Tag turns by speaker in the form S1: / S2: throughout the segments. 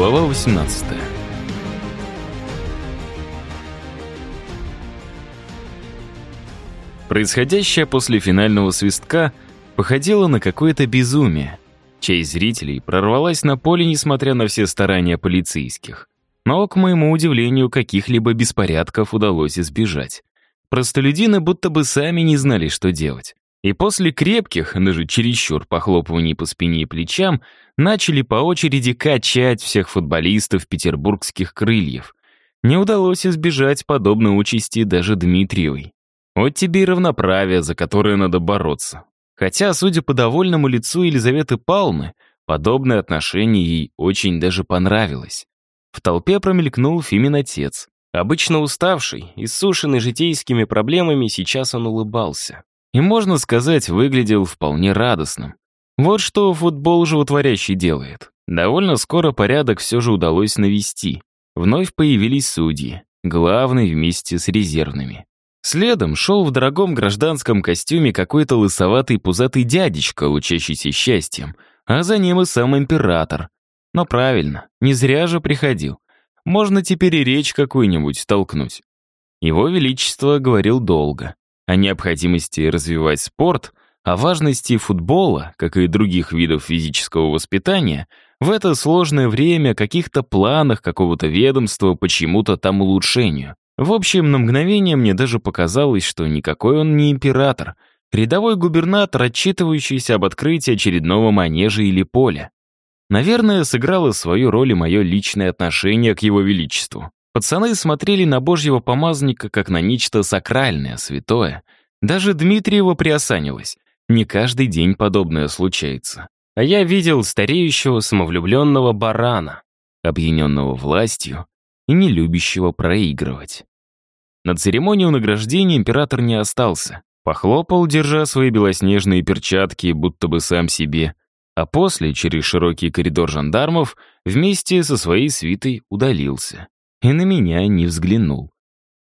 S1: Глава 18 Происходящее после финального свистка походило на какое-то безумие. Часть зрителей прорвалась на поле, несмотря на все старания полицейских. Но, к моему удивлению, каких-либо беспорядков удалось избежать. Простолюдины будто бы сами не знали, что делать. И после крепких, даже чересчур похлопываний по спине и плечам, начали по очереди качать всех футболистов петербургских крыльев. Не удалось избежать подобной участи даже Дмитриевой. Вот тебе и равноправие, за которое надо бороться. Хотя, судя по довольному лицу Елизаветы Павловны, подобное отношение ей очень даже понравилось. В толпе промелькнул Фимин отец. Обычно уставший, иссушенный житейскими проблемами, сейчас он улыбался и, можно сказать, выглядел вполне радостным. Вот что футбол животворящий делает. Довольно скоро порядок все же удалось навести. Вновь появились судьи, главный вместе с резервными. Следом шел в дорогом гражданском костюме какой-то лысоватый пузатый дядечка, учащийся счастьем, а за ним и сам император. Но правильно, не зря же приходил. Можно теперь и речь какую-нибудь толкнуть. Его Величество говорил долго о необходимости развивать спорт, о важности футбола, как и других видов физического воспитания, в это сложное время каких-то планах какого-то ведомства по чему-то там улучшению. В общем, на мгновение мне даже показалось, что никакой он не император, рядовой губернатор, отчитывающийся об открытии очередного манежа или поля. Наверное, сыграло свою роль и мое личное отношение к его величеству. Пацаны смотрели на божьего помазника как на нечто сакральное, святое. Даже Дмитриева приосанилась. Не каждый день подобное случается. А я видел стареющего самовлюбленного барана, объединенного властью и не любящего проигрывать. На церемонию награждения император не остался. Похлопал, держа свои белоснежные перчатки, будто бы сам себе, а после, через широкий коридор жандармов, вместе со своей свитой удалился и на меня не взглянул.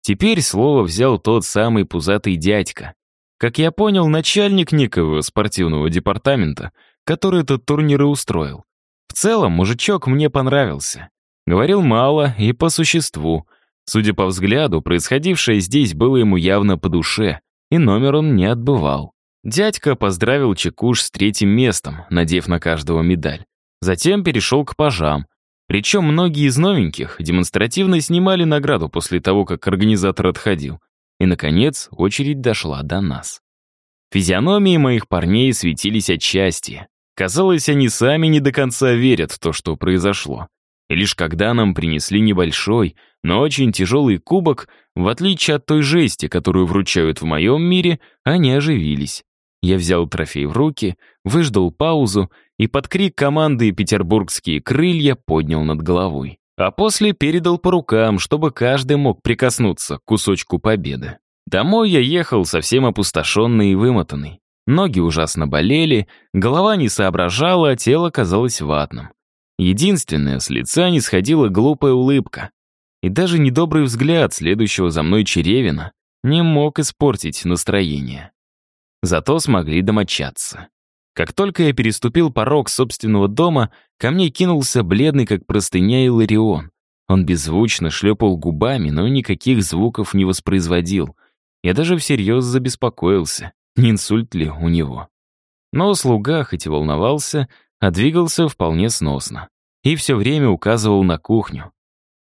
S1: Теперь слово взял тот самый пузатый дядька. Как я понял, начальник некого спортивного департамента, который этот турнир и устроил. В целом, мужичок мне понравился. Говорил мало и по существу. Судя по взгляду, происходившее здесь было ему явно по душе, и номер он не отбывал. Дядька поздравил Чекуш с третьим местом, надев на каждого медаль. Затем перешел к пажам, причем многие из новеньких демонстративно снимали награду после того, как организатор отходил. И, наконец, очередь дошла до нас. Физиономии моих парней светились от счастья. Казалось, они сами не до конца верят в то, что произошло. И лишь когда нам принесли небольшой, но очень тяжелый кубок, в отличие от той жести, которую вручают в моем мире, они оживились. Я взял трофей в руки, выждал паузу и под крик команды «Петербургские крылья» поднял над головой. А после передал по рукам, чтобы каждый мог прикоснуться к кусочку победы. Домой я ехал совсем опустошенный и вымотанный. Ноги ужасно болели, голова не соображала, а тело казалось ватным. Единственное, с лица не сходила глупая улыбка. И даже недобрый взгляд следующего за мной Черевина не мог испортить настроение. Зато смогли домочаться. Как только я переступил порог собственного дома, ко мне кинулся бледный, как простыня, Иларион. Он беззвучно шлепал губами, но никаких звуков не воспроизводил. Я даже всерьез забеспокоился, не инсульт ли у него. Но слуга, хоть и волновался, а двигался вполне сносно. И все время указывал на кухню.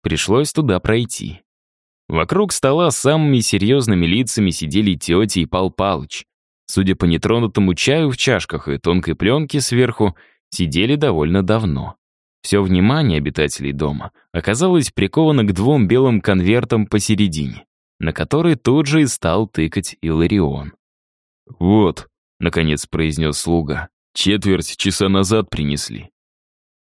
S1: Пришлось туда пройти. Вокруг стола самыми серьезными лицами сидели тетя и Пал Палыч. Судя по нетронутому чаю в чашках и тонкой пленке сверху, сидели довольно давно. Все внимание обитателей дома оказалось приковано к двум белым конвертам посередине, на который тут же и стал тыкать Иларион. «Вот», — наконец произнес слуга, — «четверть часа назад принесли».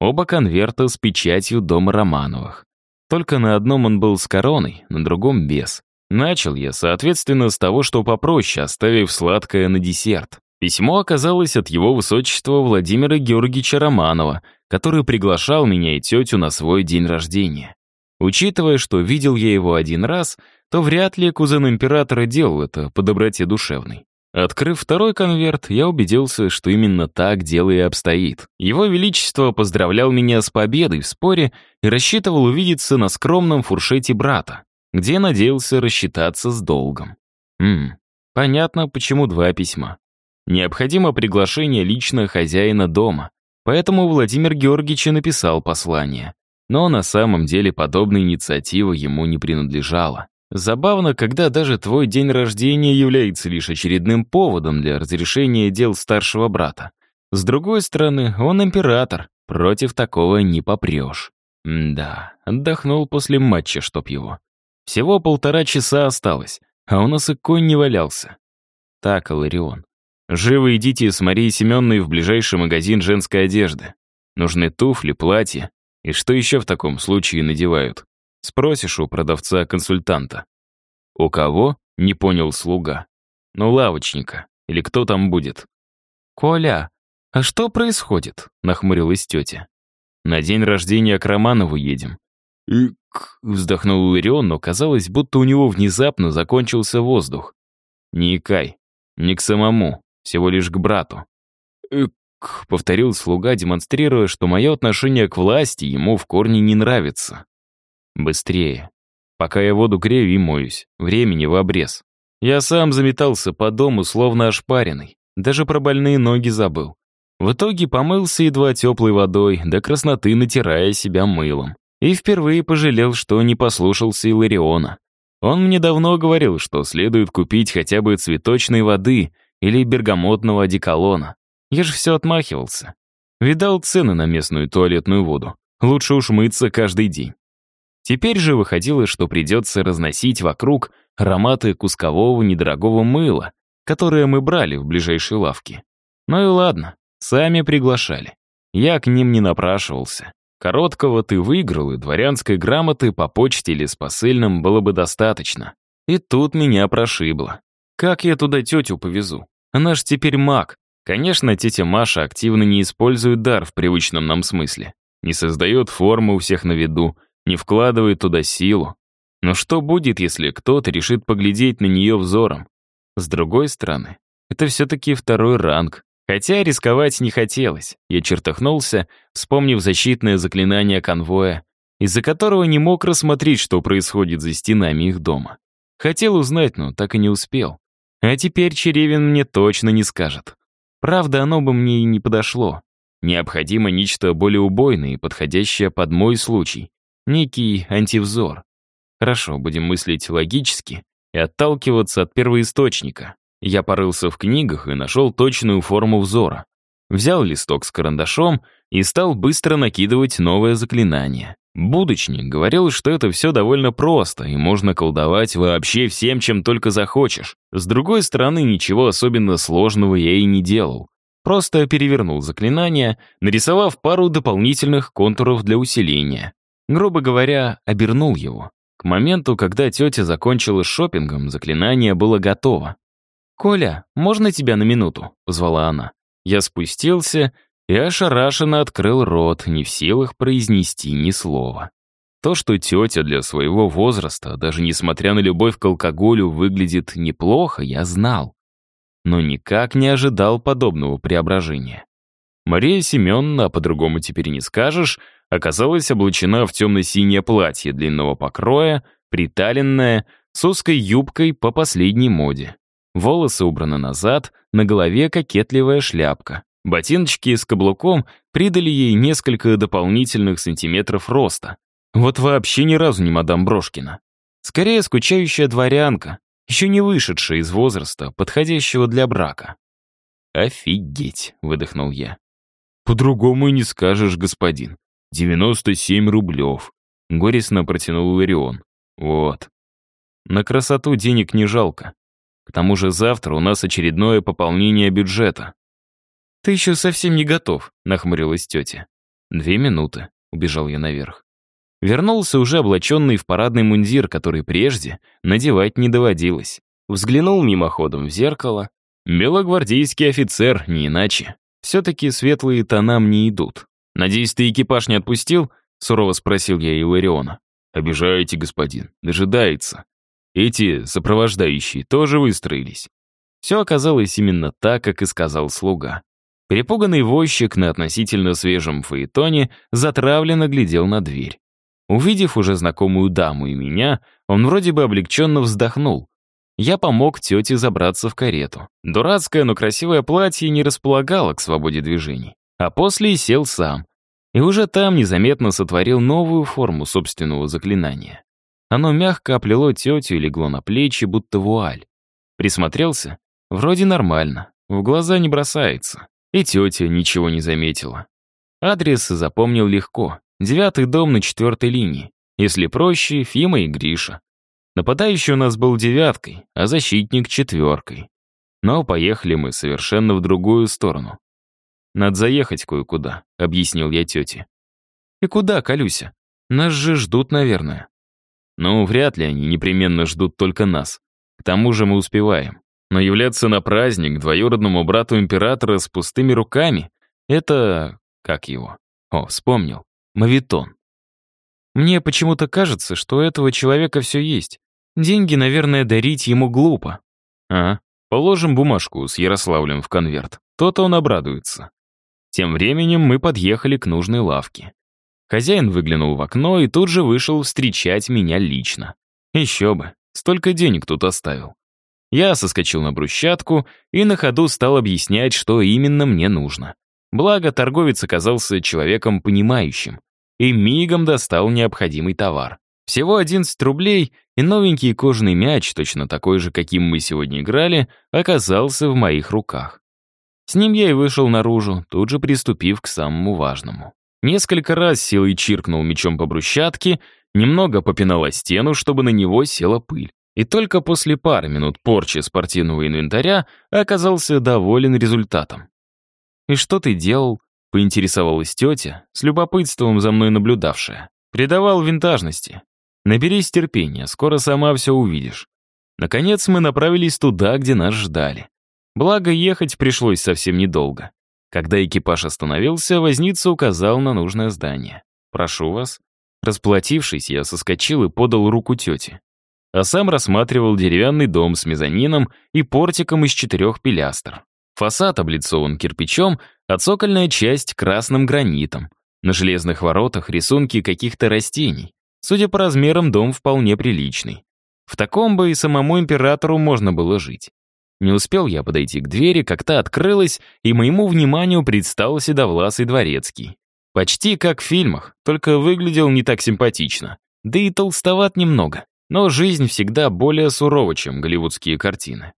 S1: Оба конверта с печатью дома Романовых. Только на одном он был с короной, на другом — без. Начал я, соответственно, с того, что попроще, оставив сладкое на десерт. Письмо оказалось от его высочества Владимира Георгиевича Романова, который приглашал меня и тетю на свой день рождения. Учитывая, что видел я его один раз, то вряд ли кузен императора делал это по доброте душевной. Открыв второй конверт, я убедился, что именно так дело и обстоит. Его Величество поздравлял меня с победой в споре и рассчитывал увидеться на скромном фуршете брата, где надеялся рассчитаться с долгом. Ммм, понятно, почему два письма. Необходимо приглашение лично хозяина дома, поэтому Владимир Георгиевич написал послание. Но на самом деле подобная инициатива ему не принадлежала. Забавно, когда даже твой день рождения является лишь очередным поводом для разрешения дел старшего брата. С другой стороны, он император, против такого не попрешь. М да, отдохнул после матча, чтоб его. Всего полтора часа осталось, а у нас и конь не валялся. Так, Аларион, живо идите с Марией Семенной в ближайший магазин женской одежды. Нужны туфли, платья. И что еще в таком случае надевают? Спросишь у продавца-консультанта. «У кого?» — не понял слуга. «Ну, лавочника. Или кто там будет?» «Коля, а что происходит?» — нахмурилась тетя. «На день рождения к Романову едем». «Ик!» — вздохнул Ирион, но казалось, будто у него внезапно закончился воздух. «Не икай. Не к самому, всего лишь к брату». «Ик!» — повторил слуга, демонстрируя, что мое отношение к власти ему в корне не нравится. Быстрее. Пока я воду грею и моюсь. Времени в обрез. Я сам заметался по дому, словно ошпаренный. Даже про больные ноги забыл. В итоге помылся едва теплой водой, до красноты натирая себя мылом. И впервые пожалел, что не послушался Илариона. Он мне давно говорил, что следует купить хотя бы цветочной воды или бергамотного одеколона. Я же все отмахивался. Видал цены на местную туалетную воду. Лучше уж мыться каждый день. Теперь же выходило, что придется разносить вокруг ароматы кускового недорогого мыла, которое мы брали в ближайшей лавке. Ну и ладно, сами приглашали. Я к ним не напрашивался. Короткого ты выиграл, и дворянской грамоты по почте или с посыльным было бы достаточно. И тут меня прошибло. Как я туда тетю повезу? Она ж теперь маг. Конечно, тетя Маша активно не использует дар в привычном нам смысле. Не создает формы у всех на виду, не вкладывает туда силу. Но что будет, если кто-то решит поглядеть на нее взором? С другой стороны, это все-таки второй ранг. Хотя рисковать не хотелось. Я чертыхнулся, вспомнив защитное заклинание конвоя, из-за которого не мог рассмотреть, что происходит за стенами их дома. Хотел узнать, но так и не успел. А теперь Черевин мне точно не скажет. Правда, оно бы мне и не подошло. Необходимо нечто более убойное и подходящее под мой случай. Некий антивзор. Хорошо, будем мыслить логически и отталкиваться от первоисточника. Я порылся в книгах и нашел точную форму взора. Взял листок с карандашом и стал быстро накидывать новое заклинание. Будочник говорил, что это все довольно просто, и можно колдовать вообще всем, чем только захочешь. С другой стороны, ничего особенно сложного я и не делал. Просто перевернул заклинание, нарисовав пару дополнительных контуров для усиления. Грубо говоря, обернул его. К моменту, когда тетя закончила шопингом, заклинание было готово. «Коля, можно тебя на минуту?» — позвала она. Я спустился и ошарашенно открыл рот, не в силах произнести ни слова. То, что тетя для своего возраста, даже несмотря на любовь к алкоголю, выглядит неплохо, я знал. Но никак не ожидал подобного преображения. Мария Семеновна, а по-другому теперь не скажешь, оказалась облачена в темно-синее платье длинного покроя, приталенное, с узкой юбкой по последней моде. Волосы убраны назад, на голове кокетливая шляпка. Ботиночки с каблуком придали ей несколько дополнительных сантиметров роста. Вот вообще ни разу не мадам Брошкина. Скорее, скучающая дворянка, еще не вышедшая из возраста, подходящего для брака. «Офигеть!» — выдохнул я. «По-другому и не скажешь, господин. 97 рублев», — горестно протянул Ларион. «Вот. На красоту денег не жалко. К тому же завтра у нас очередное пополнение бюджета». «Ты еще совсем не готов», — нахмурилась тетя. «Две минуты», — убежал я наверх. Вернулся уже облаченный в парадный мундир, который прежде надевать не доводилось. Взглянул мимоходом в зеркало. Белогвардейский офицер, не иначе. Все-таки светлые тона мне идут. «Надеюсь, ты экипаж не отпустил?» — сурово спросил я Илариона. «Обижаете, господин. Дожидается. Эти сопровождающие тоже выстроились». Все оказалось именно так, как и сказал слуга. Перепуганный возчик на относительно свежем фаэтоне затравленно глядел на дверь. Увидев уже знакомую даму и меня, он вроде бы облегченно вздохнул. Я помог тете забраться в карету. Дурацкое, но красивое платье не располагало к свободе движений. А после сел сам. И уже там незаметно сотворил новую форму собственного заклинания. Оно мягко оплело тетю и легло на плечи, будто вуаль. Присмотрелся? Вроде нормально. В глаза не бросается. И тетя ничего не заметила. Адрес запомнил легко. Девятый дом на четвертой линии. Если проще, Фима и Гриша. Нападающий у нас был девяткой, а защитник — четверкой. Но поехали мы совершенно в другую сторону. «Надо заехать кое-куда», — объяснил я тете. «И куда, Калюся? Нас же ждут, наверное». «Ну, вряд ли они непременно ждут только нас. К тому же мы успеваем. Но являться на праздник двоюродному брату императора с пустыми руками — это... как его? О, вспомнил. Мавитон. Мне почему-то кажется, что у этого человека все есть. Деньги, наверное, дарить ему глупо. А, положим бумажку с Ярославлем в конверт. То-то он обрадуется. Тем временем мы подъехали к нужной лавке. Хозяин выглянул в окно и тут же вышел встречать меня лично. Еще бы, столько денег тут оставил. Я соскочил на брусчатку и на ходу стал объяснять, что именно мне нужно. Благо, торговец оказался человеком понимающим и мигом достал необходимый товар. Всего 11 рублей, и новенький кожаный мяч, точно такой же, каким мы сегодня играли, оказался в моих руках. С ним я и вышел наружу, тут же приступив к самому важному. Несколько раз силой чиркнул мечом по брусчатке, немного попинал о стену, чтобы на него села пыль. И только после пары минут порчи спортивного инвентаря оказался доволен результатом. «И что ты делал?» — поинтересовалась тетя, с любопытством за мной наблюдавшая. «Придавал винтажности. Наберись терпения, скоро сама все увидишь». Наконец мы направились туда, где нас ждали. Благо, ехать пришлось совсем недолго. Когда экипаж остановился, возница указал на нужное здание. «Прошу вас». Расплатившись, я соскочил и подал руку тете а сам рассматривал деревянный дом с мезонином и портиком из четырех пилястр. Фасад облицован кирпичом, а цокольная часть — красным гранитом. На железных воротах рисунки каких-то растений. Судя по размерам, дом вполне приличный. В таком бы и самому императору можно было жить. Не успел я подойти к двери, как та открылась, и моему вниманию предстал седовласый дворецкий. Почти как в фильмах, только выглядел не так симпатично. Да и толстоват немного. Но жизнь всегда более сурова, чем голливудские картины.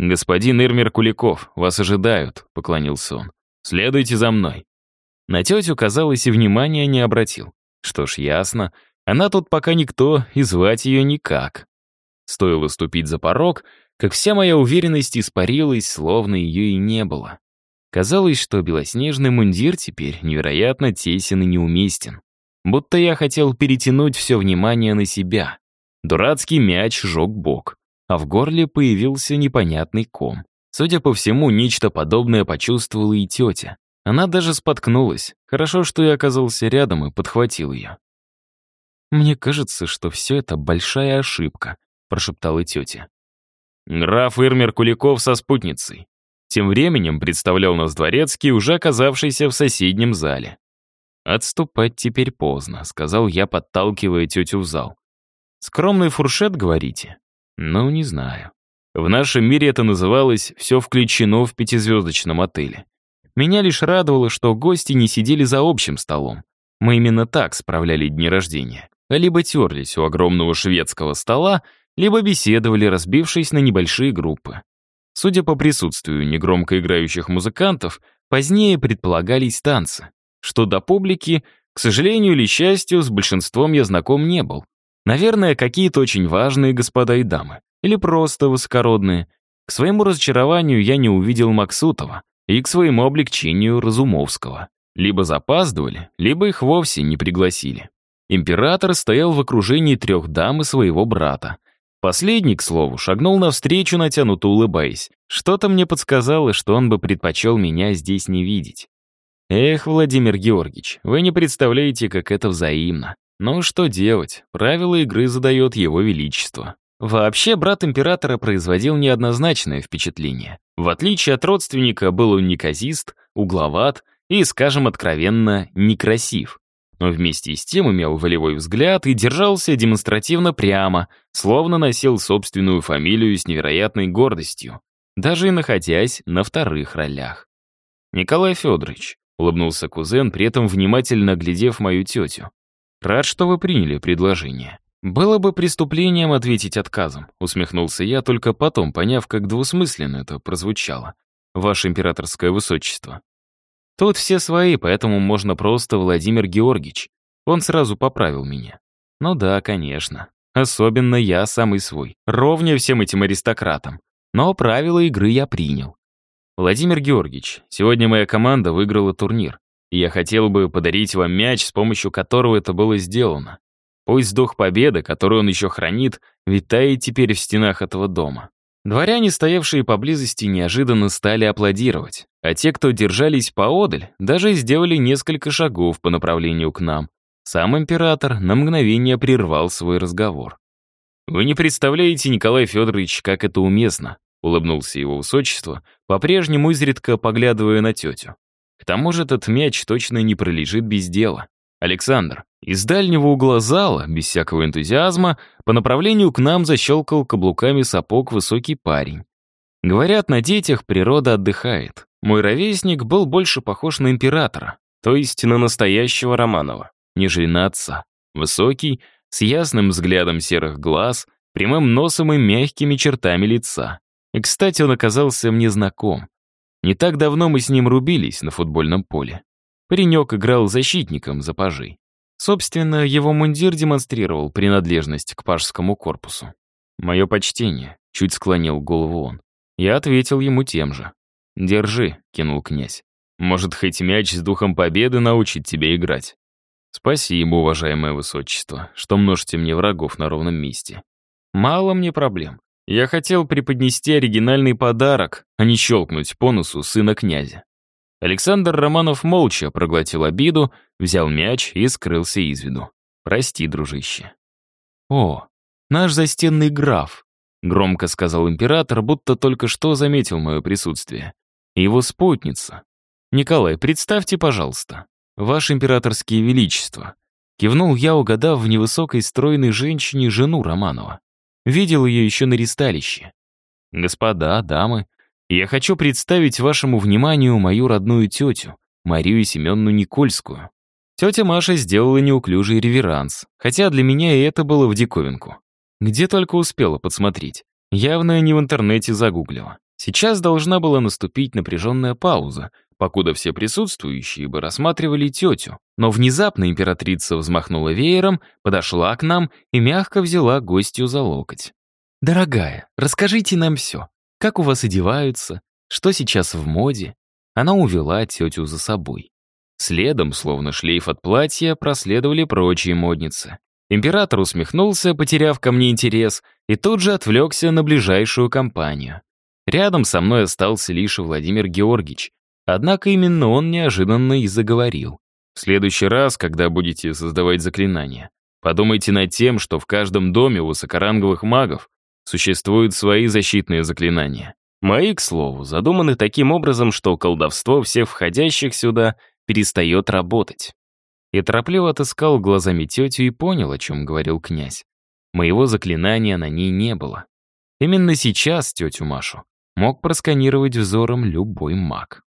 S1: «Господин Ирмер Куликов, вас ожидают», — поклонился он. «Следуйте за мной». На тетю, казалось, и внимания не обратил. Что ж, ясно. Она тут пока никто, и звать ее никак. Стоило ступить за порог, как вся моя уверенность испарилась, словно ее и не было. Казалось, что белоснежный мундир теперь невероятно тесен и неуместен. Будто я хотел перетянуть все внимание на себя. Дурацкий мяч жег бок, а в горле появился непонятный ком. Судя по всему, нечто подобное почувствовала и тетя. Она даже споткнулась. Хорошо, что я оказался рядом и подхватил ее. «Мне кажется, что все это большая ошибка», — прошептала тетя. Граф Ирмер Куликов со спутницей. Тем временем представлял нас дворецкий, уже оказавшийся в соседнем зале. «Отступать теперь поздно», — сказал я, подталкивая тетю в зал. Скромный фуршет, говорите? Ну, не знаю. В нашем мире это называлось «все включено в пятизвездочном отеле». Меня лишь радовало, что гости не сидели за общим столом. Мы именно так справляли дни рождения. Либо терлись у огромного шведского стола, либо беседовали, разбившись на небольшие группы. Судя по присутствию негромко играющих музыкантов, позднее предполагались танцы. Что до публики, к сожалению или счастью, с большинством я знаком не был. Наверное, какие-то очень важные господа и дамы. Или просто высокородные. К своему разочарованию я не увидел Максутова и к своему облегчению Разумовского. Либо запаздывали, либо их вовсе не пригласили. Император стоял в окружении трех дам и своего брата. Последний, к слову, шагнул навстречу, натянуто улыбаясь. Что-то мне подсказало, что он бы предпочел меня здесь не видеть. Эх, Владимир Георгиевич, вы не представляете, как это взаимно. Но что делать, правила игры задает его величество. Вообще, брат императора производил неоднозначное впечатление. В отличие от родственника, был он неказист, угловат и, скажем откровенно, некрасив. Но вместе с тем имел волевой взгляд и держался демонстративно прямо, словно носил собственную фамилию с невероятной гордостью, даже и находясь на вторых ролях. «Николай Федорович», — улыбнулся кузен, при этом внимательно глядев мою тетю. «Рад, что вы приняли предложение». «Было бы преступлением ответить отказом», — усмехнулся я, только потом, поняв, как двусмысленно это прозвучало. «Ваше императорское высочество». «Тут все свои, поэтому можно просто Владимир Георгиевич». Он сразу поправил меня. «Ну да, конечно. Особенно я самый свой. Ровнее всем этим аристократам. Но правила игры я принял. Владимир Георгиевич, сегодня моя команда выиграла турнир, и я хотел бы подарить вам мяч, с помощью которого это было сделано. Пусть дух победы, который он еще хранит, витает теперь в стенах этого дома. Дворяне, стоявшие поблизости, неожиданно стали аплодировать, а те, кто держались поодаль, даже сделали несколько шагов по направлению к нам. Сам император на мгновение прервал свой разговор. «Вы не представляете, Николай Федорович, как это уместно», улыбнулся его высочество, по-прежнему изредка поглядывая на тетю. «К тому же этот мяч точно не пролежит без дела. Александр, из дальнего угла зала, без всякого энтузиазма, по направлению к нам защелкал каблуками сапог высокий парень. Говорят, на детях природа отдыхает. Мой ровесник был больше похож на императора, то есть на настоящего Романова, нежели на отца. Высокий, с ясным взглядом серых глаз, прямым носом и мягкими чертами лица. И, кстати, он оказался мне знаком. Не так давно мы с ним рубились на футбольном поле. Паренек играл защитником за пажей. Собственно, его мундир демонстрировал принадлежность к пажскому корпусу. «Мое почтение», — чуть склонил голову он. Я ответил ему тем же. «Держи», — кинул князь. «Может, хоть мяч с духом победы научит тебя играть». «Спасибо, уважаемое высочество, что множите мне врагов на ровном месте. Мало мне проблем. Я хотел преподнести оригинальный подарок, а не щелкнуть по носу сына князя. Александр Романов молча проглотил обиду, взял мяч и скрылся из виду. «Прости, дружище». «О, наш застенный граф», — громко сказал император, будто только что заметил мое присутствие. «Его спутница. Николай, представьте, пожалуйста, ваше императорские величество». Кивнул я, угадав в невысокой стройной женщине жену Романова. Видел ее еще на ристалище. «Господа, дамы, я хочу представить вашему вниманию мою родную тетю, Марию Семенну Никольскую. Тетя Маша сделала неуклюжий реверанс, хотя для меня и это было в диковинку. Где только успела подсмотреть. Явно не в интернете загуглила. Сейчас должна была наступить напряженная пауза, покуда все присутствующие бы рассматривали тетю. Но внезапно императрица взмахнула веером, подошла к нам и мягко взяла гостью за локоть. «Дорогая, расскажите нам все. Как у вас одеваются? Что сейчас в моде? Она увела тетю за собой. Следом, словно шлейф от платья, проследовали прочие модницы. Император усмехнулся, потеряв ко мне интерес, и тут же отвлекся на ближайшую компанию. Рядом со мной остался лишь Владимир Георгиевич, однако именно он неожиданно и заговорил. В следующий раз, когда будете создавать заклинания, подумайте над тем, что в каждом доме высокоранговых магов Существуют свои защитные заклинания. Мои, к слову, задуманы таким образом, что колдовство всех входящих сюда перестает работать. Я торопливо отыскал глазами тетю и понял, о чем говорил князь. Моего заклинания на ней не было. Именно сейчас тетю Машу мог просканировать взором любой маг.